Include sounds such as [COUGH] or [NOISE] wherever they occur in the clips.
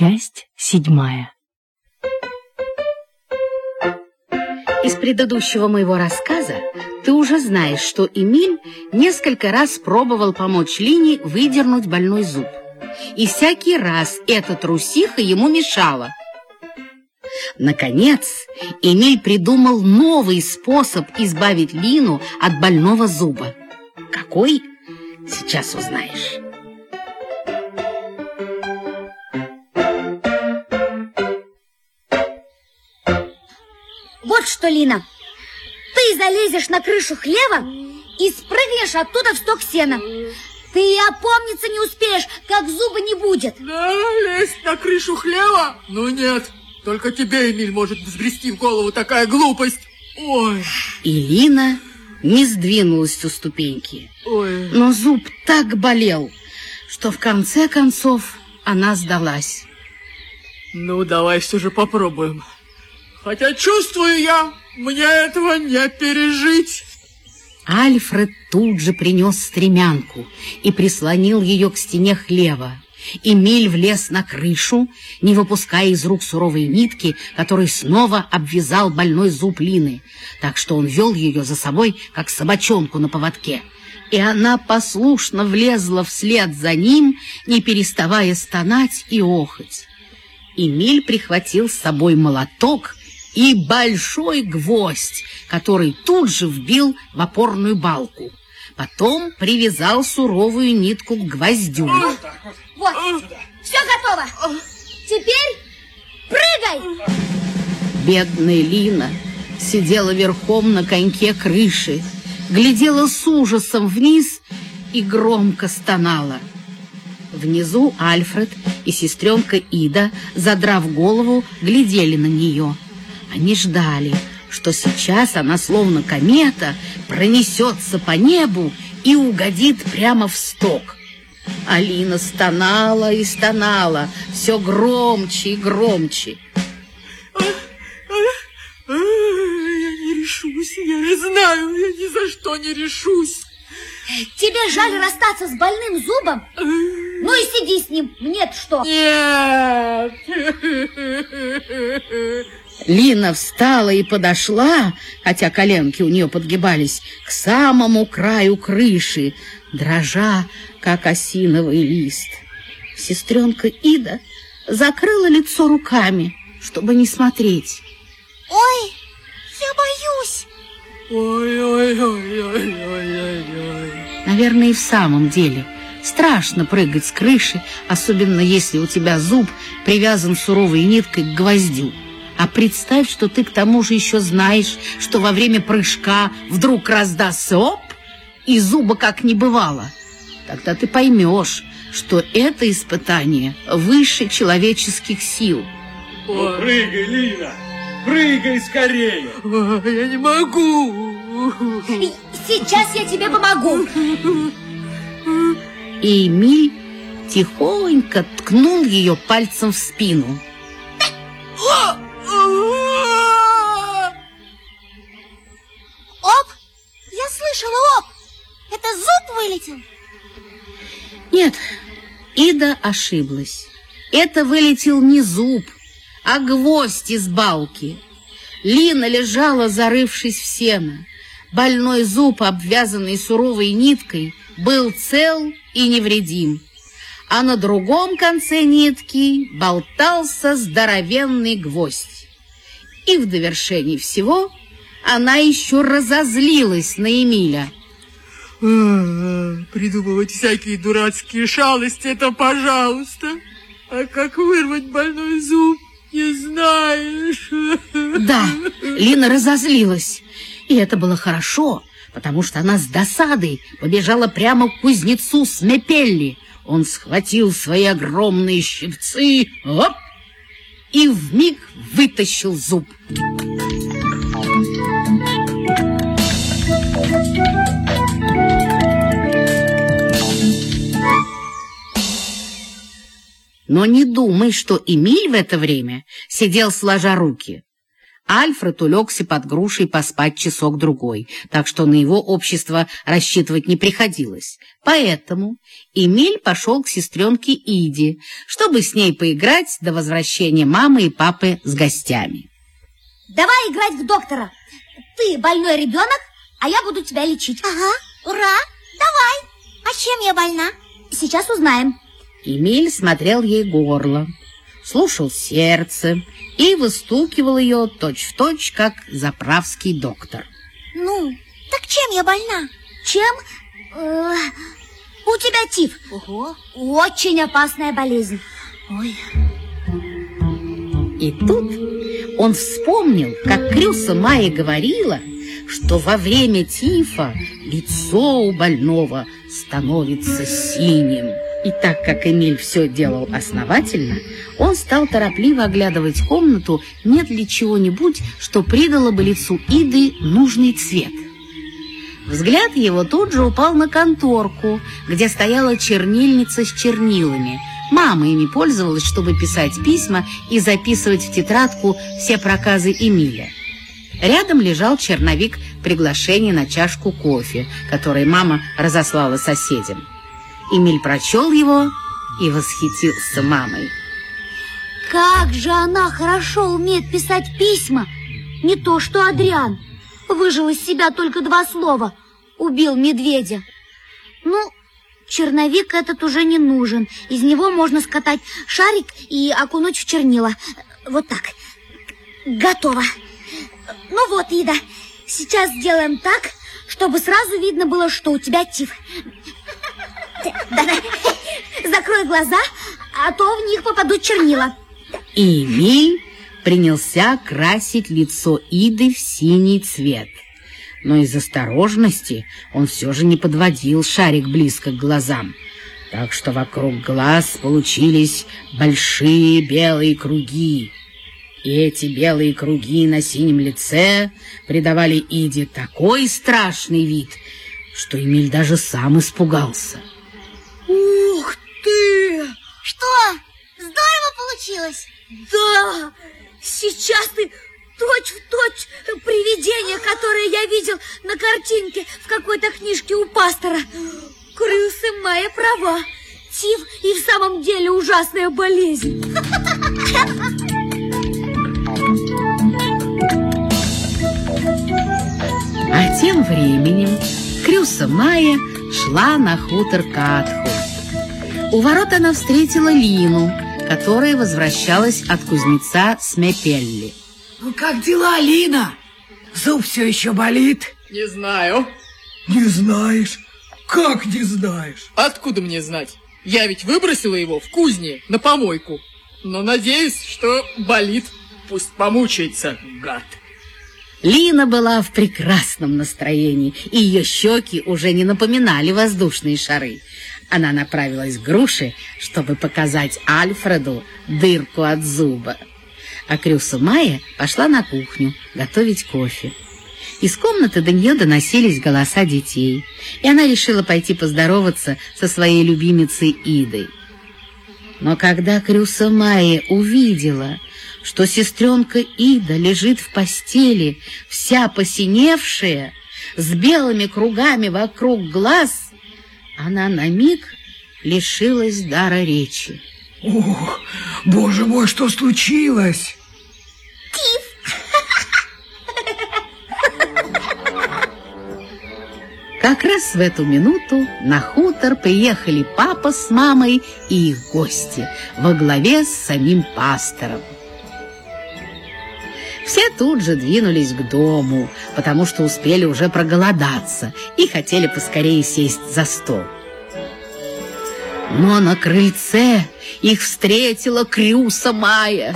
Часть седьмая. Из предыдущего моего рассказа ты уже знаешь, что Эмиль несколько раз пробовал помочь Лине выдернуть больной зуб. И всякий раз эта трусиха ему мешала. Наконец, Эмиль придумал новый способ избавить Лину от больного зуба. Какой? Сейчас узнаешь. Вот что, Лина, ты залезешь на крышу хлева и спрыгнешь оттуда в сток сена. Ты и опомниться не успеешь, как зуба не будет. Да, лезть на крышу хлева? Ну нет, только тебе, Эмиль, может взбрести в голову такая глупость. Ой. И Лина не сдвинулась со ступеньки. Ой. Но зуб так болел, что в конце концов она сдалась. Ну, давай все же попробуем. Хотя чувствую я, мне этого не пережить. Альфред тут же принес стремянку и прислонил ее к стене хлева. Эмиль влез на крышу, не выпуская из рук суровые нитки, который снова обвязал больной зуб Лины, так что он вел ее за собой, как собачонку на поводке. И она послушно влезла вслед за ним, не переставая стонать и охать. Эмиль прихватил с собой молоток и большой гвоздь, который тут же вбил в опорную балку. Потом привязал суровую нитку к гвоздю. Вот, все готово. Теперь прыгай. Бедная Лина сидела верхом на коньке крыши, глядела с ужасом вниз и громко стонала. Внизу Альфред и сестренка Ида, задрав голову, глядели на нее. Они ждали, что сейчас она, словно комета, пронесется по небу и угодит прямо в сток. Алина стонала и стонала, все громче и громче. Я не решусь, я же знаю, я ни за что не решусь. Тебе жаль расстаться с больным зубом? Ну и сиди с ним, мне что? Нет. Лина встала и подошла, хотя коленки у нее подгибались, к самому краю крыши, дрожа, как осиновый лист. Сестренка Ида закрыла лицо руками, чтобы не смотреть. Ой, я боюсь. Ой-ой-ой-ой-ой-ой. Наверное, и в самом деле страшно прыгать с крыши, особенно если у тебя зуб привязан суровой ниткой к гвоздю. А представь, что ты к тому же еще знаешь, что во время прыжка вдруг раздастся оп, и зуба как не бывало. Тогда ты поймешь, что это испытание выше человеческих сил. Ну, прыгай, Лина! Прыгай скорее! Ой, Я не могу. Сейчас я тебе помогу. И Эмиль тихонько ткнул ее пальцем в спину. Вылетел? Нет, Ида ошиблась. Это вылетел не зуб, а гвоздь из балки. Лина лежала, зарывшись в сено. Больной зуб, обвязанный суровой ниткой, был цел и невредим. А на другом конце нитки болтался здоровенный гвоздь. И в довершении всего она еще разозлилась на Эмиля. А, Придумывать всякие дурацкие шалости, это пожалуйста. А как вырвать больной зуб, не знаешь. Да, Лина разозлилась. И это было хорошо, потому что она с досадой побежала прямо к кузнецу Смепелли. Он схватил свои огромные щипцы оп, и вмиг вытащил зуб. Но не думай, что Эмиль в это время сидел сложа руки. Альфред улегся под грушей поспать часок-другой, так что на его общество рассчитывать не приходилось. Поэтому Эмиль пошел к сестренке Иде, чтобы с ней поиграть до возвращения мамы и папы с гостями. Давай играть в доктора. Ты больной ребенок, а я буду тебя лечить. Ага, ура, давай. А чем я больна? Сейчас узнаем. Эмиль смотрел ей горло, слушал сердце и выстукивал ее точь-в-точь, как заправский доктор. Ну, так чем я больна? Чем? Э, у тебя тиф. Ого. Очень опасная болезнь. Ой. И тут он вспомнил, как Крюса Майя говорила, что во время тифа лицо у больного становится синим. И так как Эмиль все делал основательно, он стал торопливо оглядывать комнату, нет ли чего-нибудь, что придало бы лицу Иды нужный цвет. Взгляд его тут же упал на конторку, где стояла чернильница с чернилами. Мама ими пользовалась, чтобы писать письма и записывать в тетрадку все проказы Эмиля. Рядом лежал черновик приглашения на чашку кофе, который мама разослала соседям. Эмиль прочел его и восхитился мамой. Как же она хорошо умеет писать письма. Не то что Адриан. Выжил из себя только два слова. Убил медведя. Ну, черновик этот уже не нужен. Из него можно скатать шарик и окунуть в чернила. Вот так. Готово. Ну вот, Ида, сейчас сделаем так, чтобы сразу видно было, что у тебя тиф. Да-да. Закрой глаза, а то в них попадут чернила. И Эмиль принялся красить лицо Иды в синий цвет. Но из осторожности он все же не подводил шарик близко к глазам. Так что вокруг глаз получились большие белые круги. И эти белые круги на синем лице придавали Иде такой страшный вид, что Эмиль даже сам испугался. Ух ты! Что? Здорово получилось? Да! Сейчас ты точь-в-точь точь привидение, которое я видел на картинке в какой-то книжке у пастора. Крысы моя права. Тиф и в самом деле ужасная болезнь. А тем временем Крюса Майя шла на хутор Катху. У ворот она встретила Лину, которая возвращалась от кузнеца Смепелли. Ну как дела, Лина? Зуб все еще болит? Не знаю. Не знаешь? Как не знаешь? Откуда мне знать? Я ведь выбросила его в кузне на помойку. Но надеюсь, что болит. Пусть помучается, гад. Лина была в прекрасном настроении, и ее щеки уже не напоминали воздушные шары. Она направилась к груше, чтобы показать Альфреду дырку от зуба. А Крюса Майя пошла на кухню готовить кофе. Из комнаты до нее доносились голоса детей, и она решила пойти поздороваться со своей любимицей Идой. Но когда Крюса Майя увидела, что сестренка Ида лежит в постели, вся посиневшая, с белыми кругами вокруг глаз, она на миг лишилась дара речи. Ох, боже мой, что случилось? Как раз в эту минуту на хутор приехали папа с мамой и их гости во главе с самим пастором. Все тут же двинулись к дому, потому что успели уже проголодаться и хотели поскорее сесть за стол. Но на крыльце их встретила Крюса Майя.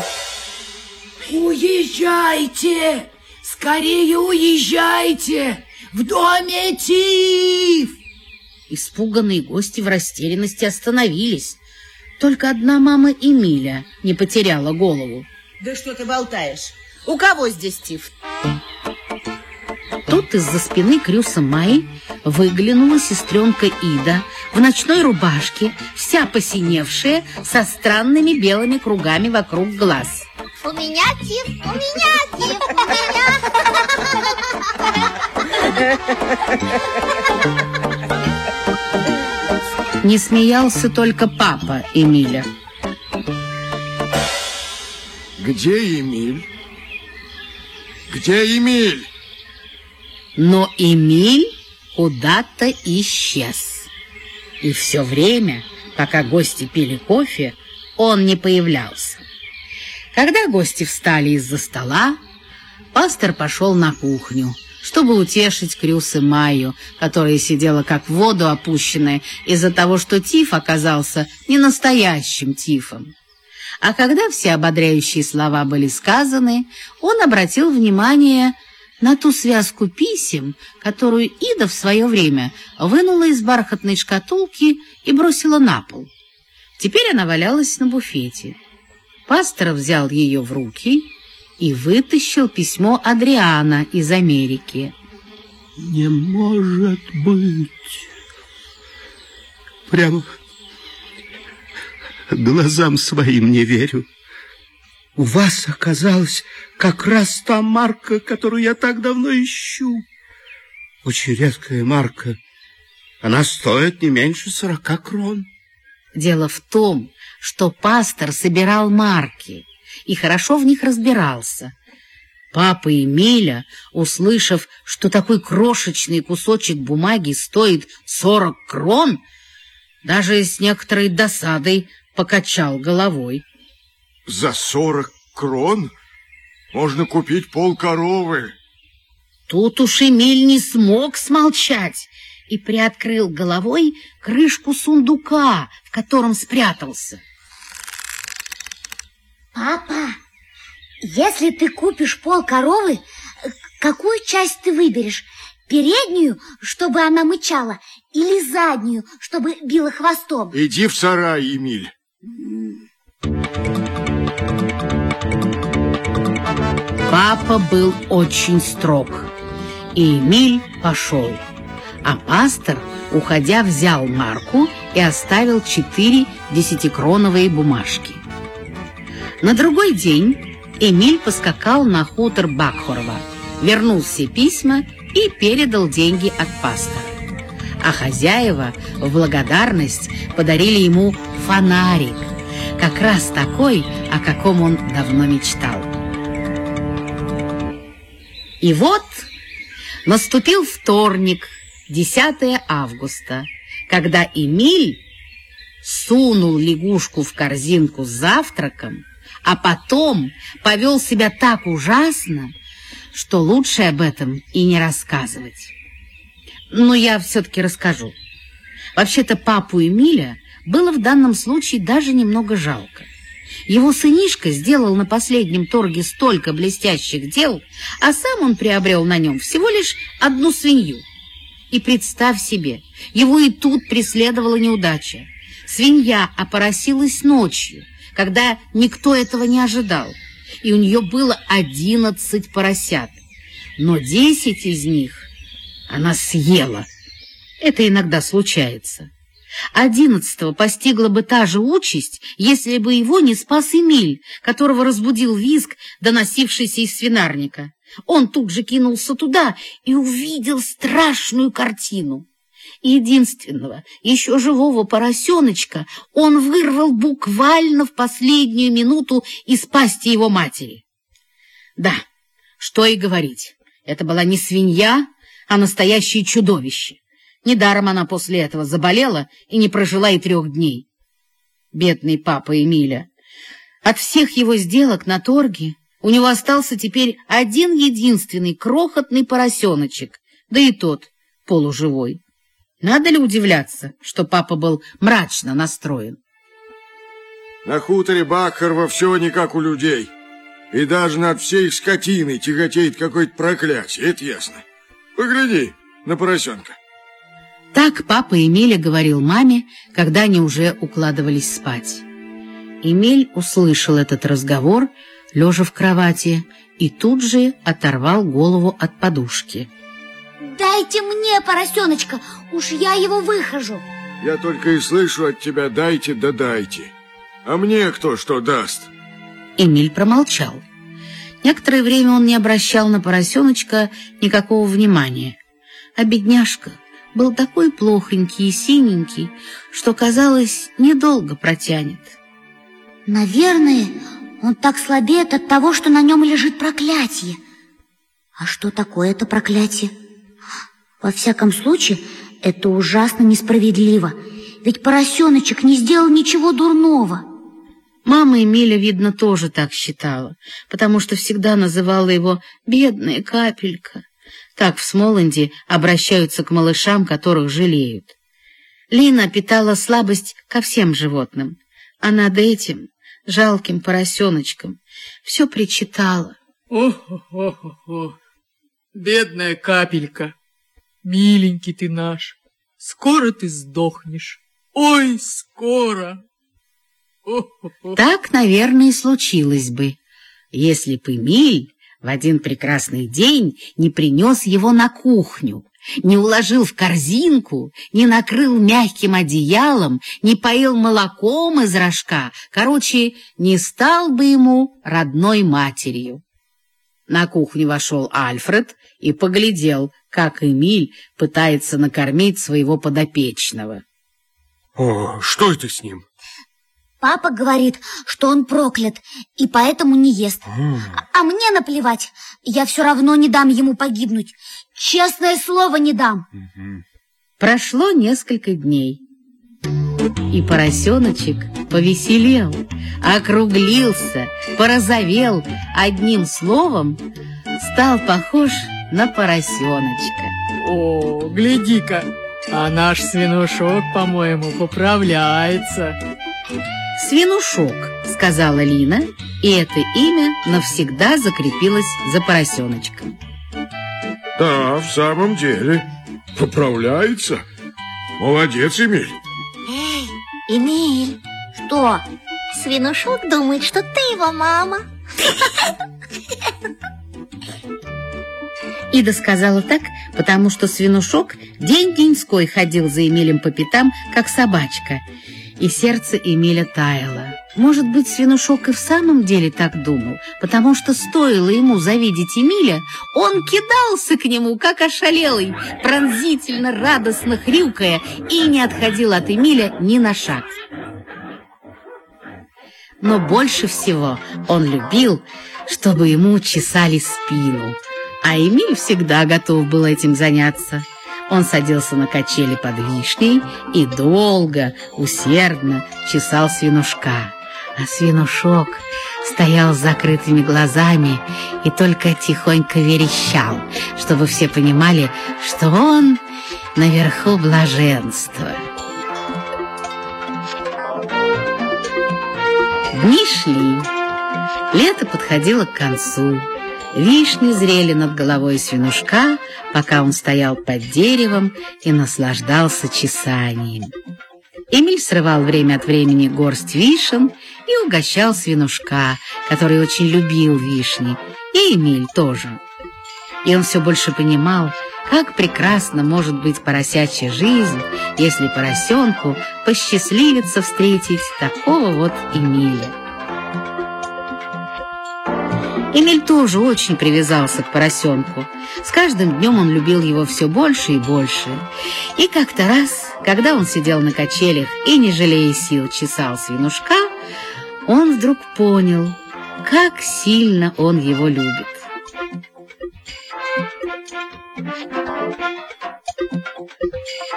Уезжайте! Скорее уезжайте! В доме Тиф! Испуганные гости в растерянности остановились. Только одна мама Эмиля не потеряла голову. Да что ты болтаешь? У кого здесь Тиф? Тут из-за спины Крюса Майи выглянула сестренка Ида в ночной рубашке, вся посиневшая, со странными белыми кругами вокруг глаз. У меня тиф, у меня тиф, у меня. Не смеялся только папа Эмиля. Где Эмиль? Где Эмиль? Но Эмиль куда-то исчез. И все время, пока гости пили кофе, он не появлялся. Когда гости встали из-за стола, пастор пошел на кухню, чтобы утешить Крюс и Майю, которая сидела как в воду опущенная из-за того, что тиф оказался не настоящим тифом. А когда все ободряющие слова были сказаны, он обратил внимание на ту связку писем, которую Ида в свое время вынула из бархатной шкатулки и бросила на пол. Теперь она валялась на буфете. Пастор взял ее в руки и вытащил письмо Адриана из Америки. Не может быть. Прямо глазам своим не верю. У вас оказалась как раз та марка, которую я так давно ищу. Очень редкая марка. Она стоит не меньше сорока крон. Дело в том, что пастор собирал марки и хорошо в них разбирался. Папа Эмиля, услышав, что такой крошечный кусочек бумаги стоит сорок крон, даже с некоторой досадой покачал головой. За сорок крон можно купить пол коровы. Тут уж Эмиль не смог смолчать и приоткрыл головой крышку сундука, в котором спрятался. Папа, если ты купишь пол коровы, какую часть ты выберешь? Переднюю, чтобы она мычала, или заднюю, чтобы била хвостом? Иди в сарай, Эмиль. Папа был очень строг, и Эмиль пошел. А пастор, уходя, взял марку и оставил четыре десятикроновые бумажки. На другой день Эмиль поскакал на хутор Бакхорова, вернул все письма и передал деньги от пастора. А хозяева в благодарность подарили ему фонарик, как раз такой, о каком он давно мечтал. И вот наступил вторник, 10 августа, когда Эмиль сунул лягушку в корзинку с завтраком, а потом повел себя так ужасно, что лучше об этом и не рассказывать. Но я все-таки расскажу. Вообще-то папу Эмиля было в данном случае даже немного жалко. Его сынишка сделал на последнем торге столько блестящих дел, а сам он приобрел на нем всего лишь одну свинью. И представь себе, его и тут преследовала неудача. Свинья опоросилась ночью, когда никто этого не ожидал, и у нее было одиннадцать поросят, но десять из них она съела. Это иногда случается. Одиннадцатого постигла бы та же участь, если бы его не спас Эмиль, которого разбудил визг, доносившийся из свинарника. Он тут же кинулся туда и увидел страшную картину. Единственного, еще живого поросеночка он вырвал буквально в последнюю минуту из пасти его матери. Да, что и говорить, это была не свинья, а настоящее чудовище. Недаром она после этого заболела и не прожила и трех дней. Бедный папа Эмиля. От всех его сделок на торге у него остался теперь один единственный крохотный поросеночек, да и тот полуживой. Надо ли удивляться, что папа был мрачно настроен? На хуторе Бакхарова все не как у людей. И даже над всей скотиной тяготеет какое-то проклятие, это ясно. Погляди на поросенка. Так папа Эмиля говорил маме, когда они уже укладывались спать. Эмиль услышал этот разговор, лежа в кровати, и тут же оторвал голову от подушки. Дайте мне поросеночка, уж я его выхожу. Я только и слышу от тебя «дайте да дайте». А мне кто что даст? Эмиль промолчал. Некоторое время он не обращал на поросеночка никакого внимания. А бедняжка был такой плохонький и синенький, что, казалось, недолго протянет. Наверное, он так слабеет от того, что на нем лежит проклятие. А что такое это проклятие? Во всяком случае, это ужасно несправедливо, ведь поросеночек не сделал ничего дурного. Мама Эмиля, видно, тоже так считала, потому что всегда называла его «бедная капелька». Так в Смоланде обращаются к малышам, которых жалеют. Лина питала слабость ко всем животным, а над этим, жалким поросеночком, все причитала. О-хо-хо-хо, бедная капелька, миленький ты наш, скоро ты сдохнешь, ой, скоро. [LAUGHS] Так, наверное, и случилось бы, если бы Эмиль в один прекрасный день не принес его на кухню, не уложил в корзинку, не накрыл мягким одеялом, не поил молоком из рожка, короче, не стал бы ему родной матерью. На кухню вошел Альфред и поглядел, как Эмиль пытается накормить своего подопечного. О, что это с ним? Папа говорит, что он проклят и поэтому не ест. А, а мне наплевать. Я все равно не дам ему погибнуть. Честное слово не дам. Прошло несколько дней. И поросеночек повеселел, округлился, порозовел, одним словом стал похож на поросеночка. О, гляди-ка, а наш свинушок, по-моему, поправляется. «Свинушок», — сказала Лина, и это имя навсегда закрепилось за поросеночком. Да, в самом деле, поправляется. Молодец, Эмиль. Эй, Эмиль, Что? свинушок думает, что ты его мама. Ида сказала так, потому что свинушок день-деньской ходил за Эмилем по пятам, как собачка, и сердце Эмиля таяло. Может быть, свинушок и в самом деле так думал, потому что стоило ему завидеть Эмиля, он кидался к нему, как ошалелый, пронзительно, радостно хрюкая, и не отходил от Эмиля ни на шаг. Но больше всего он любил, чтобы ему чесали спину, а Эмиль всегда готов был этим заняться. Он садился на качели под вишней и долго, усердно чесал свинушка. А свинушок стоял с закрытыми глазами и только тихонько верещал, чтобы все понимали, что он наверху блаженства. Дни шли, лето подходило к концу. Вишни зрели над головой свинушка, пока он стоял под деревом и наслаждался чесанием. Эмиль срывал время от времени горсть вишен и угощал свинушка, который очень любил вишни, и Эмиль тоже. И он все больше понимал, как прекрасна может быть поросячья жизнь, если поросенку посчастливится встретить такого вот Эмиля. Эмиль тоже очень привязался к поросенку. С каждым днем он любил его все больше и больше. И как-то раз, когда он сидел на качелях и, не жалея сил, чесал свинушка, он вдруг понял, как сильно он его любит.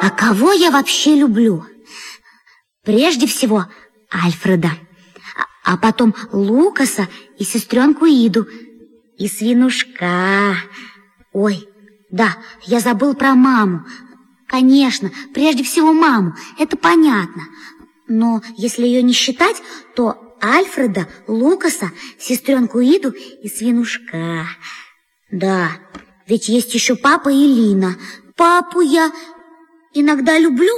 А кого я вообще люблю? Прежде всего Альфреда, а, потом Лукаса и сестренку Иду, и свинушка. Ой, да, я забыл про маму. Конечно, прежде всего маму, это понятно. Но если ее не считать, то Альфреда, Лукаса, сестренку Иду и свинушка. Да, ведь есть еще папа и Лина. Папу я иногда люблю,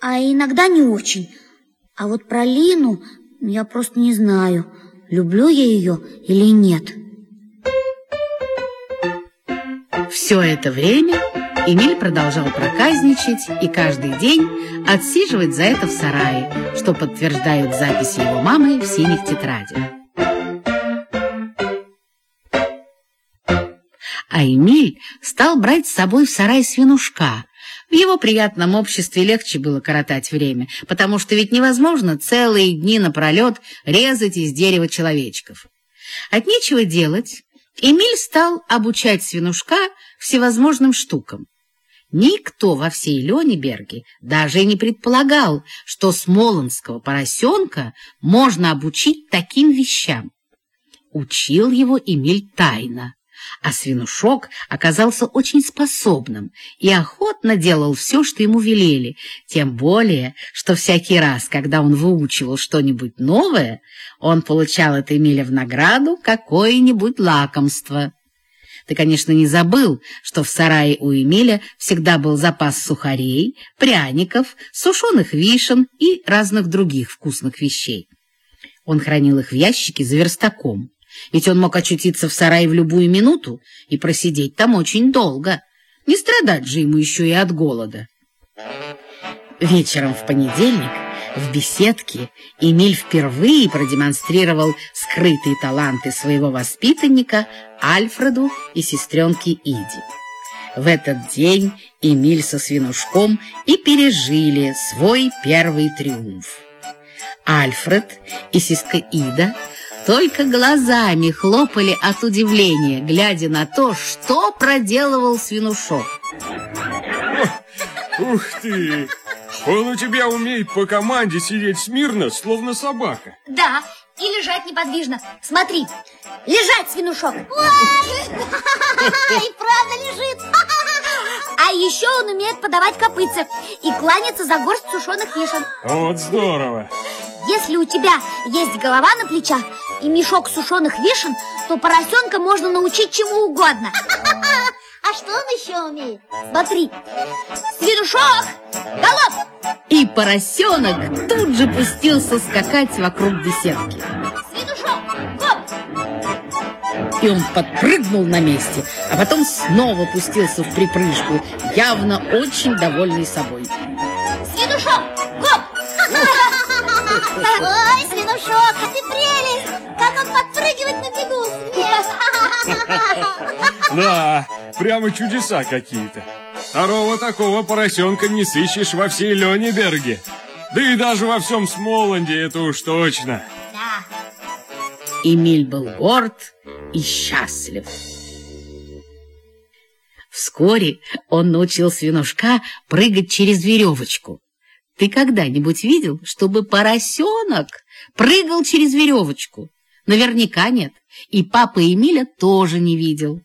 а иногда не очень. А вот про Лину ну, я просто не знаю, люблю я ее или нет. Все это время Эмиль продолжал проказничать и каждый день отсиживать за это в сарае, что подтверждают записи его мамы в синих тетрадях. А Эмиль стал брать с собой в сарай свинушка, в его приятном обществе легче было коротать время, потому что ведь невозможно целые дни напролет резать из дерева человечков. От нечего делать, Эмиль стал обучать свинушка всевозможным штукам. Никто во всей Лёнеберге даже и не предполагал, что смолонского поросенка можно обучить таким вещам. Учил его Эмиль тайно, а свинушок оказался очень способным и охотно делал все, что ему велели, тем более, что всякий раз, когда он выучивал что-нибудь новое, он получал от Эмиля в награду какое-нибудь лакомство. Ты, конечно, не забыл, что в сарае у Эмиля всегда был запас сухарей, пряников, сушеных вишен и разных других вкусных вещей. Он хранил их в ящике за верстаком, ведь он мог очутиться в сарае в любую минуту и просидеть там очень долго. Не страдать же ему еще и от голода. Вечером в понедельник в беседке Эмиль впервые продемонстрировал скрытые таланты своего воспитанника Альфреду и сестренке Иди. В этот день Эмиль со свинушком и пережили свой первый триумф. Альфред и сестра Ида только глазами хлопали от удивления, глядя на то, что проделывал свинушок. Ух ты! Он у тебя умеет по команде сидеть смирно, словно собака. Да, и лежать неподвижно. Смотри, лежать, свинушок. [LAUGHS] И правда лежит. [LAUGHS] А еще он умеет подавать копытца и кланяться за горсть сушеных вишен. Вот здорово. Если у тебя есть голова на плечах и мешок сушеных вишен, то поросенка можно научить чему угодно. [LAUGHS] А что он еще умеет? Смотри, свинушок, голов! И поросенок тут же пустился скакать вокруг беседки. И он подпрыгнул на месте, а потом снова пустился в припрыжку, явно очень довольный собой. Свинушок, гоп! Ой, свинушок, ты прелесть! Как он подпрыгивает на бегу! Смех! Да, прямо чудеса какие-то. Второго такого поросенка не сыщешь во всей Лёнеберге. Да и даже во всем Смоланде, это уж точно. Да. Эмиль был горд и счастлив. Вскоре он научил свинушка прыгать через веревочку. Ты когда-нибудь видел, чтобы поросенок прыгал через веревочку? Наверняка нет. И папа Эмиля тоже не видел.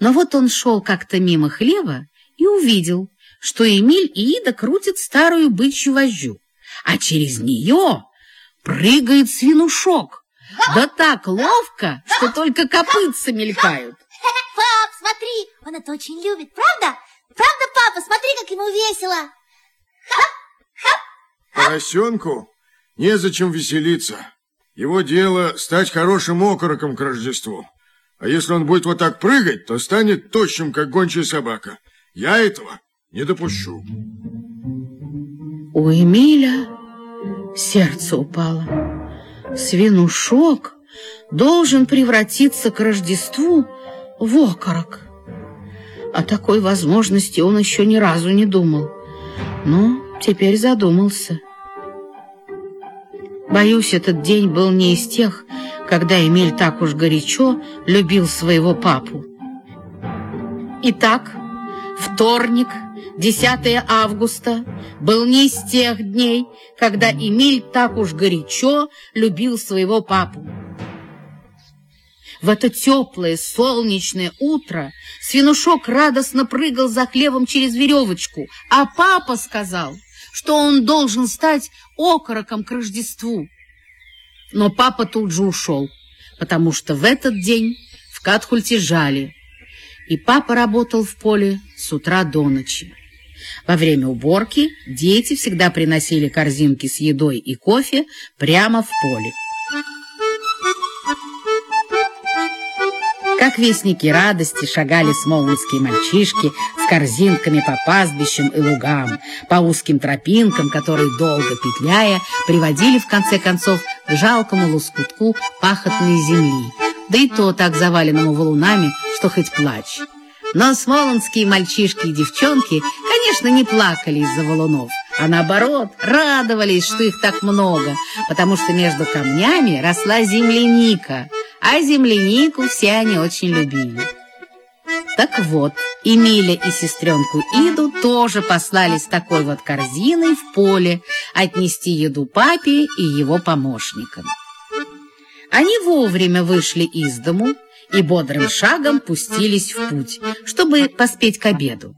Но вот он шел как-то мимо хлева и увидел, что Эмиль и Ида крутят старую бычью вожжу, а через нее прыгает свинушок. Да так ловко, что только копытца мелькают. Пап, смотри, он это очень любит, правда? Правда, папа, смотри, как ему весело. Поросенку незачем веселиться. Его дело стать хорошим окороком к Рождеству. А если он будет вот так прыгать, то станет тощим, как гончая собака. Я этого не допущу. У Эмиля сердце упало. Свинушок должен превратиться к Рождеству в окорок. О такой возможности он еще ни разу не думал. Но теперь задумался. Боюсь, этот день был не из тех, когда Эмиль так уж горячо любил своего папу. Итак, вторник, 10 августа, был не из тех дней, когда Эмиль так уж горячо любил своего папу. В это теплое солнечное утро свинушок радостно прыгал за хлебом через веревочку, а папа сказал, что он должен стать окороком к Рождеству. Но папа тут же ушел, потому что в этот день в Катхульте жали, и папа работал в поле с утра до ночи. Во время уборки дети всегда приносили корзинки с едой и кофе прямо в поле. Как вестники радости шагали смолонские мальчишки с корзинками по пастбищам и лугам, по узким тропинкам, которые, долго петляя, приводили в конце концов к жалкому лоскутку пахотной земли, да и то так заваленному валунами, что хоть плачь. Но смолонские мальчишки и девчонки, конечно, не плакали из-за валунов, а наоборот, радовались, что их так много, потому что между камнями росла земляника, а землянику все они очень любили. Так вот, Эмиля и сестренку Иду тоже послали с такой вот корзиной в поле отнести еду папе и его помощникам. Они вовремя вышли из дому и бодрым шагом пустились в путь, чтобы поспеть к обеду.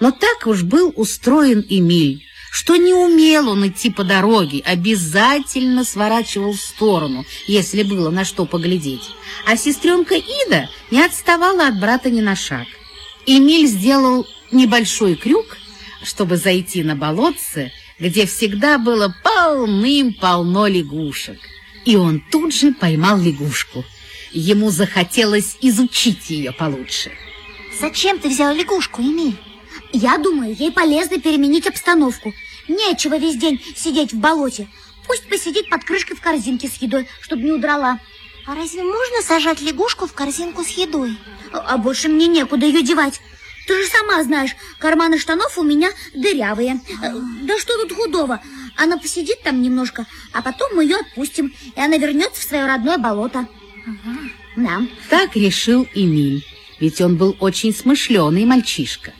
Но так уж был устроен Эмиль, что не умел он идти по дороге, обязательно сворачивал в сторону, если было на что поглядеть. А сестренка Ида не отставала от брата ни на шаг. Эмиль сделал небольшой крюк, чтобы зайти на болотце, где всегда было полным-полно лягушек. И он тут же поймал лягушку. Ему захотелось изучить ее получше. Зачем ты взял лягушку, Эмиль? Я думаю, ей полезно переменить обстановку. Нечего весь день сидеть в болоте. Пусть посидит под крышкой в корзинке с едой, чтобы не удрала. А разве можно сажать лягушку в корзинку с едой? А, а больше мне некуда ее девать. Ты же сама знаешь, карманы штанов у меня дырявые. А. Да что тут худого? Она посидит там немножко, а потом мы ее отпустим, и она вернется в свое родное болото. Ага. Да. Так решил Эмиль, ведь он был очень смышленый мальчишка.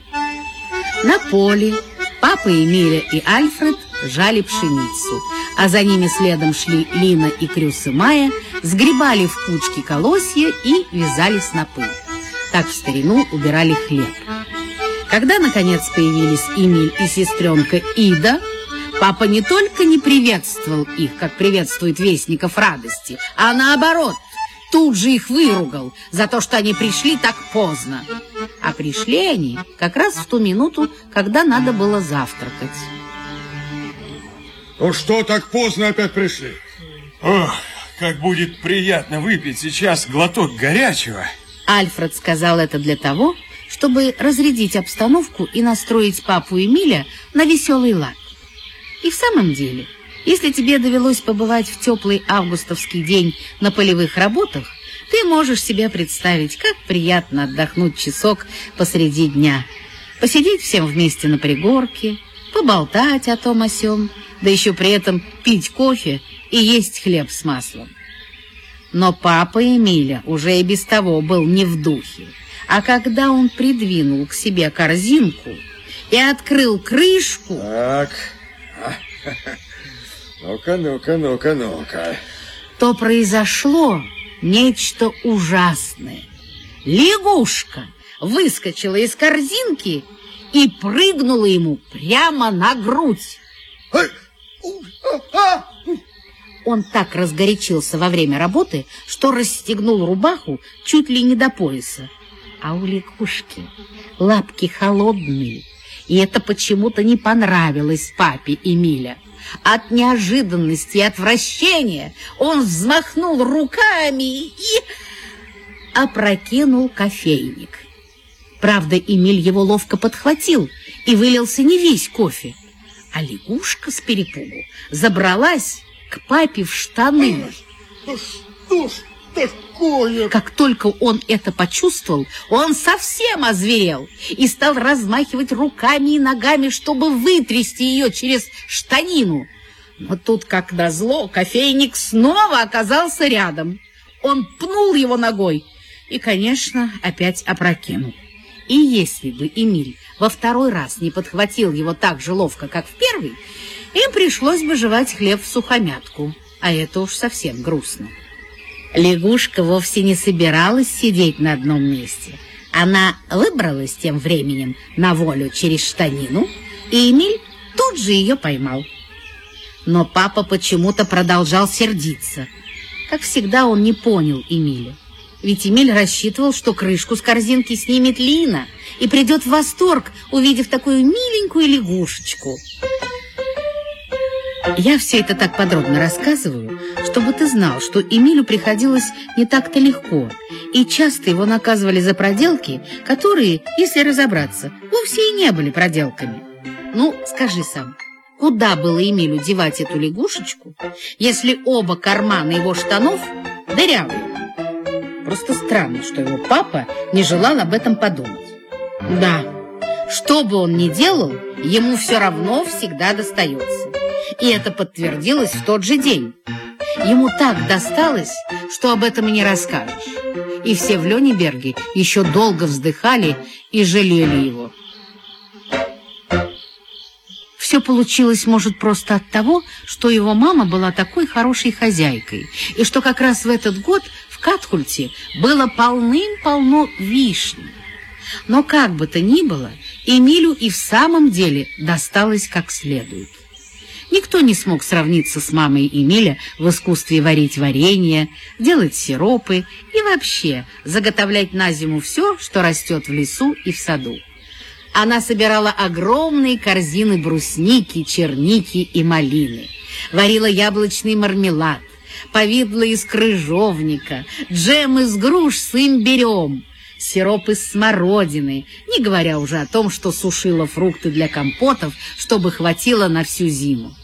На поле папа Эмиля и Альфред жали пшеницу, а за ними следом шли Лина и Крюс и Майя, сгребали в кучки колосья и вязали снопы. Так в старину убирали хлеб. Когда, наконец, появились Эмиль и сестренка Ида, папа не только не приветствовал их, как приветствует вестников радости, а наоборот, тут же их выругал за то, что они пришли так поздно. А пришли они как раз в ту минуту, когда надо было завтракать. Ну что, так поздно опять пришли? Ох, как будет приятно выпить сейчас глоток горячего. Альфред сказал это для того, чтобы разрядить обстановку и настроить папу Эмиля на веселый лад. И в самом деле, если тебе довелось побывать в теплый августовский день на полевых работах, ты можешь себе представить, как приятно отдохнуть часок посреди дня, посидеть всем вместе на пригорке, поболтать о том о сём, да еще при этом пить кофе и есть хлеб с маслом. Но папа Эмиля уже и без того был не в духе. А когда он придвинул к себе корзинку и открыл крышку... Так, ну-ка, ну-ка, ну-ка, ну-ка. То произошло нечто ужасное. Лягушка выскочила из корзинки и прыгнула ему прямо на грудь. Он так разгорячился во время работы, что расстегнул рубаху чуть ли не до пояса. А у лягушки лапки холодные, и это почему-то не понравилось папе Эмиля. От неожиданности и отвращения он взмахнул руками и опрокинул кофейник. Правда, Эмиль его ловко подхватил и вылился не весь кофе, а лягушка с перепугу забралась к папе в штаны. Что ж такое? Как только он это почувствовал, он совсем озверел и стал размахивать руками и ногами, чтобы вытрясти ее через штанину. Но тут, как назло, кофейник снова оказался рядом. Он пнул его ногой и, конечно, опять опрокинул. И если бы Эмиль во второй раз не подхватил его так же ловко, как в первый, им пришлось бы жевать хлеб в сухомятку, а это уж совсем грустно. Лягушка вовсе не собиралась сидеть на одном месте. Она выбралась тем временем на волю через штанину, и Эмиль тут же ее поймал. Но папа почему-то продолжал сердиться. Как всегда, он не понял Эмиля. Ведь Эмиль рассчитывал, что крышку с корзинки снимет Лина и придет в восторг, увидев такую миленькую лягушечку. Я все это так подробно рассказываю, чтобы ты знал, что Эмилю приходилось не так-то легко, и часто его наказывали за проделки, которые, если разобраться, вовсе и не были проделками. Ну, скажи сам, куда было Эмилю девать эту лягушечку, если оба кармана его штанов дырявые. Просто странно, что его папа не желал об этом подумать. Да, что бы он ни делал, ему все равно всегда достается. И это подтвердилось в тот же день. Ему так досталось, что об этом и не расскажешь. И все в Лёнеберге еще долго вздыхали и жалели его. Все получилось, может, просто от того, что его мама была такой хорошей хозяйкой, и что как раз в этот год в Катхульте было полным-полно вишни. Но как бы то ни было, Эмилю и в самом деле досталось как следует. Никто не смог сравниться с мамой Эмиля в искусстве варить варенье, делать сиропы и вообще заготовлять на зиму все, что растет в лесу и в саду. Она собирала огромные корзины брусники, черники и малины, варила яблочный мармелад, повидло из крыжовника, джем из груш с имбирем, сироп из смородины, не говоря уже о том, что сушила фрукты для компотов, чтобы хватило на всю зиму.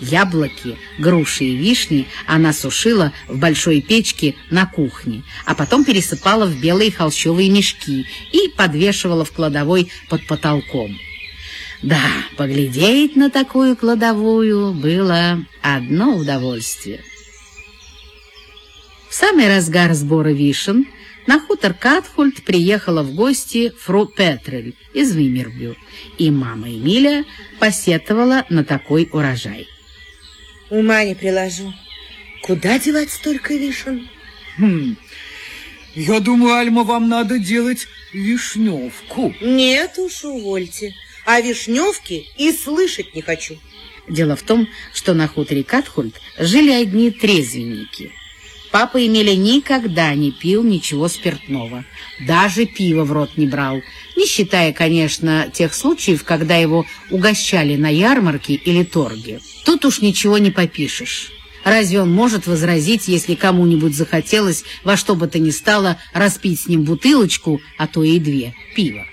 Яблоки, груши и вишни она сушила в большой печке на кухне, а потом пересыпала в белые холщовые мешки и подвешивала в кладовой под потолком. Да, поглядеть на такую кладовую было одно удовольствие. В самый разгар сбора вишен на хутор Катхульт приехала в гости фру Петрель из Вимербю, и мама Эмиля посетовала на такой урожай. Ума не приложу. Куда девать столько вишен? Хм. Я думаю, Альма, вам надо делать вишневку. Нет уж, увольте. А вишневки и слышать не хочу. Дело в том, что на хуторе Катхульт жили одни трезвенники. Папа Эмиля никогда не пил ничего спиртного, даже пиво в рот не брал, не считая, конечно, тех случаев, когда его угощали на ярмарке или торге. Тут уж ничего не попишешь. Разве он может возразить, если кому-нибудь захотелось во что бы то ни стало распить с ним бутылочку, а то и две, пива?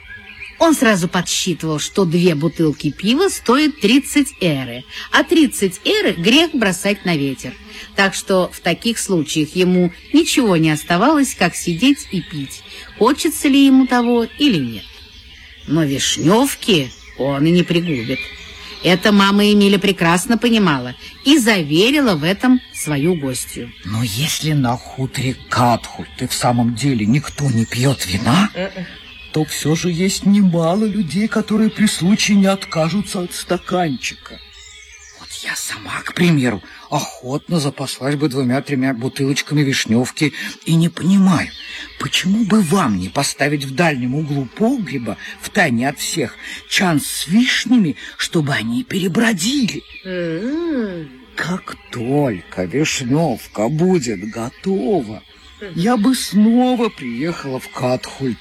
Он сразу подсчитывал, что две бутылки пива стоят 30 эры, а 30 эры грех бросать на ветер. Так что в таких случаях ему ничего не оставалось, как сидеть и пить, хочется ли ему того или нет. Но вишневки он и не пригубит. Это мама Эмиля прекрасно понимала и заверила в этом свою гостью. Но если на хуторе Катхуль ты в самом деле никто не пьет вина, то все же есть немало людей, которые при случае не откажутся от стаканчика. Вот я сама, к примеру, охотно запаслась бы двумя-тремя бутылочками вишневки и не понимаю, почему бы вам не поставить в дальнем углу погреба, в тайне от всех, чан с вишнями, чтобы они перебродили. Как только вишневка будет готова, я бы снова приехала в Катхульт.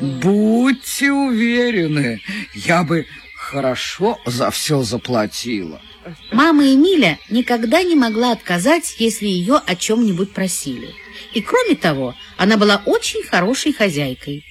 Будьте уверены, я бы хорошо за все заплатила. Мама Эмиля никогда не могла отказать, если ее о чем-нибудь просили. И кроме того, она была очень хорошей хозяйкой.